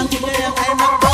lang, hindi kaya tayo magbago